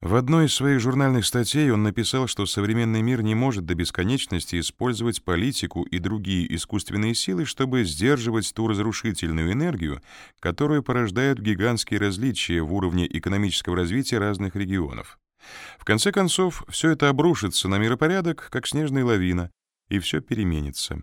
В одной из своих журнальных статей он написал, что современный мир не может до бесконечности использовать политику и другие искусственные силы, чтобы сдерживать ту разрушительную энергию, которую порождают гигантские различия в уровне экономического развития разных регионов. В конце концов, все это обрушится на миропорядок, как снежная лавина, и все переменится.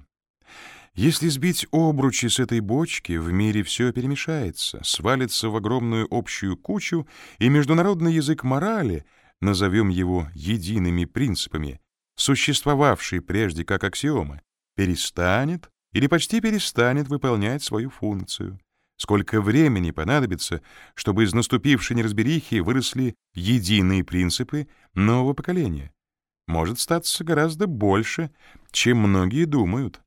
Если сбить обручи с этой бочки, в мире все перемешается, свалится в огромную общую кучу, и международный язык морали, назовем его едиными принципами, существовавший прежде как аксиома, перестанет или почти перестанет выполнять свою функцию. Сколько времени понадобится, чтобы из наступившей неразберихи выросли единые принципы нового поколения? Может статься гораздо больше, чем многие думают.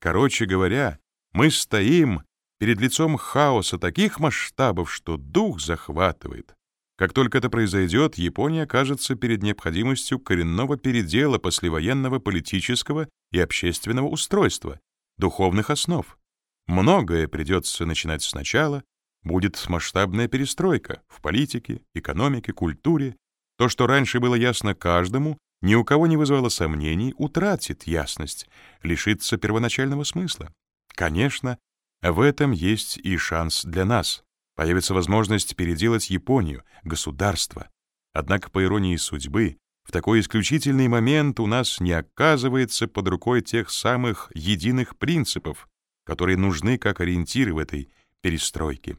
Короче говоря, мы стоим перед лицом хаоса таких масштабов, что дух захватывает. Как только это произойдет, Япония окажется перед необходимостью коренного передела послевоенного политического и общественного устройства, духовных основ. Многое придется начинать сначала, будет масштабная перестройка в политике, экономике, культуре. То, что раньше было ясно каждому, ни у кого не вызвало сомнений, утратит ясность, лишится первоначального смысла. Конечно, в этом есть и шанс для нас. Появится возможность переделать Японию, государство. Однако, по иронии судьбы, в такой исключительный момент у нас не оказывается под рукой тех самых единых принципов, которые нужны как ориентиры в этой перестройке.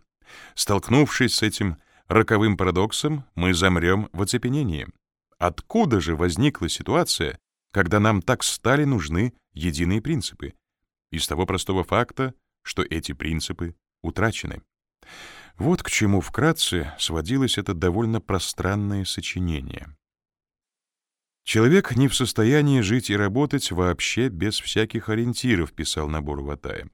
Столкнувшись с этим роковым парадоксом, мы замрем в оцепенении. Откуда же возникла ситуация, когда нам так стали нужны единые принципы? Из того простого факта, что эти принципы утрачены. Вот к чему вкратце сводилось это довольно пространное сочинение. «Человек не в состоянии жить и работать вообще без всяких ориентиров», — писал Набор Ватая.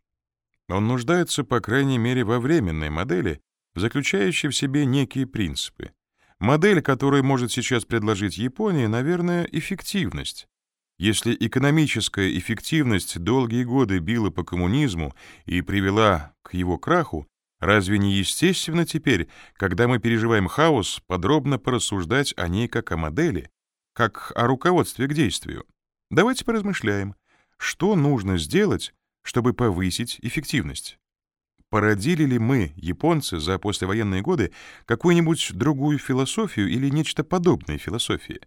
Он нуждается, по крайней мере, во временной модели, заключающей в себе некие принципы. Модель, которую может сейчас предложить Япония, наверное, эффективность. Если экономическая эффективность долгие годы била по коммунизму и привела к его краху, разве не естественно теперь, когда мы переживаем хаос, подробно порассуждать о ней как о модели, как о руководстве к действию? Давайте поразмышляем, что нужно сделать, чтобы повысить эффективность породили ли мы, японцы, за послевоенные годы какую-нибудь другую философию или нечто подобное философии.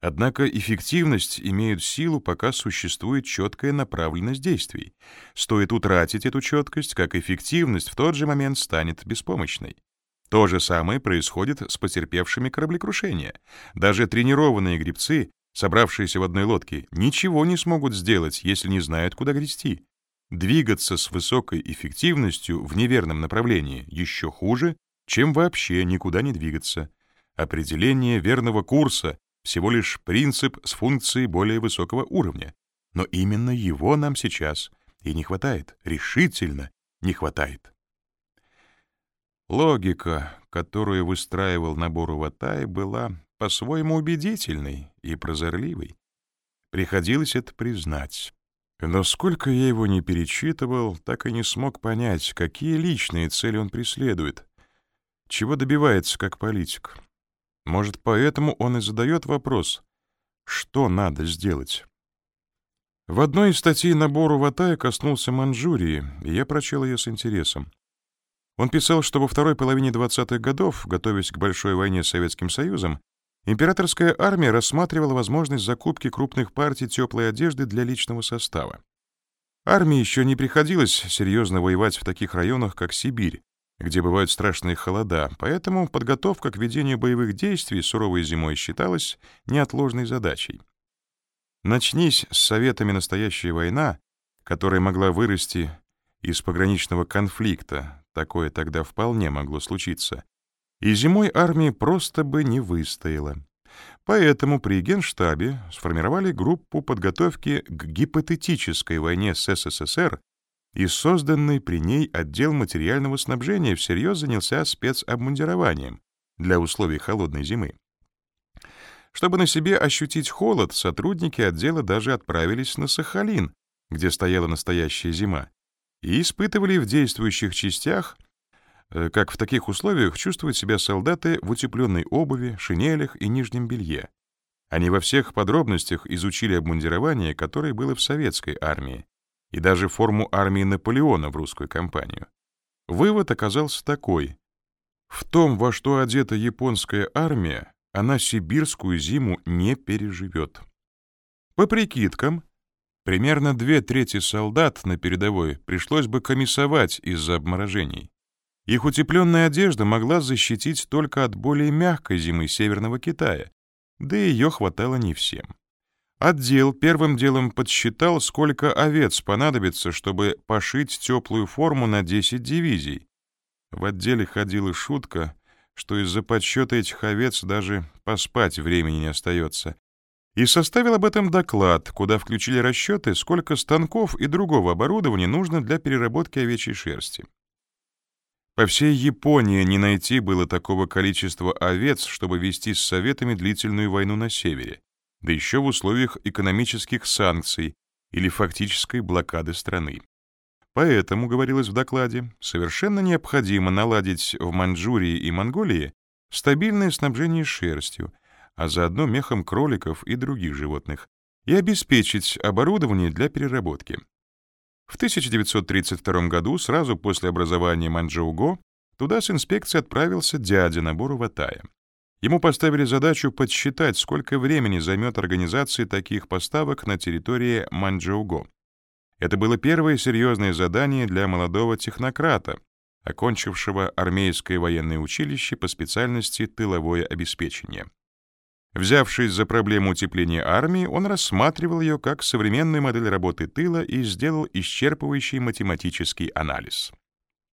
Однако эффективность имеет силу, пока существует четкая направленность действий. Стоит утратить эту четкость, как эффективность в тот же момент станет беспомощной. То же самое происходит с потерпевшими кораблекрушения. Даже тренированные гребцы, собравшиеся в одной лодке, ничего не смогут сделать, если не знают, куда грести. Двигаться с высокой эффективностью в неверном направлении еще хуже, чем вообще никуда не двигаться. Определение верного курса — всего лишь принцип с функцией более высокого уровня. Но именно его нам сейчас и не хватает, решительно не хватает. Логика, которую выстраивал набор Ватай, была по-своему убедительной и прозорливой. Приходилось это признать. Но сколько я его не перечитывал, так и не смог понять, какие личные цели он преследует, чего добивается как политик. Может, поэтому он и задает вопрос, что надо сделать. В одной из статей набору Ватая коснулся Манчжурии, и я прочел ее с интересом. Он писал, что во второй половине 20-х годов, готовясь к большой войне с Советским Союзом, Императорская армия рассматривала возможность закупки крупных партий теплой одежды для личного состава. Армии еще не приходилось серьезно воевать в таких районах, как Сибирь, где бывают страшные холода, поэтому подготовка к ведению боевых действий суровой зимой считалась неотложной задачей. Начнись с советами настоящая война, которая могла вырасти из пограничного конфликта, такое тогда вполне могло случиться, и зимой армия просто бы не выстояла. Поэтому при Генштабе сформировали группу подготовки к гипотетической войне с СССР, и созданный при ней отдел материального снабжения всерьез занялся спецобмундированием для условий холодной зимы. Чтобы на себе ощутить холод, сотрудники отдела даже отправились на Сахалин, где стояла настоящая зима, и испытывали в действующих частях как в таких условиях чувствуют себя солдаты в утепленной обуви, шинелях и нижнем белье. Они во всех подробностях изучили обмундирование, которое было в советской армии, и даже форму армии Наполеона в русскую кампанию. Вывод оказался такой. В том, во что одета японская армия, она сибирскую зиму не переживет. По прикидкам, примерно две трети солдат на передовой пришлось бы комиссовать из-за обморожений. Их утепленная одежда могла защитить только от более мягкой зимы Северного Китая, да и ее хватало не всем. Отдел первым делом подсчитал, сколько овец понадобится, чтобы пошить теплую форму на 10 дивизий. В отделе ходила шутка, что из-за подсчета этих овец даже поспать времени не остается. И составил об этом доклад, куда включили расчеты, сколько станков и другого оборудования нужно для переработки овечьей шерсти. По всей Японии не найти было такого количества овец, чтобы вести с Советами длительную войну на севере, да еще в условиях экономических санкций или фактической блокады страны. Поэтому, говорилось в докладе, совершенно необходимо наладить в Маньчжурии и Монголии стабильное снабжение шерстью, а заодно мехом кроликов и других животных, и обеспечить оборудование для переработки. В 1932 году, сразу после образования Манчжоуго, туда с инспекцией отправился дядя Набору Ватая. Ему поставили задачу подсчитать, сколько времени займет организация таких поставок на территории Манчжоуго. Это было первое серьезное задание для молодого технократа, окончившего армейское военное училище по специальности тыловое обеспечение. Взявшись за проблему утепления армии, он рассматривал ее как современную модель работы тыла и сделал исчерпывающий математический анализ.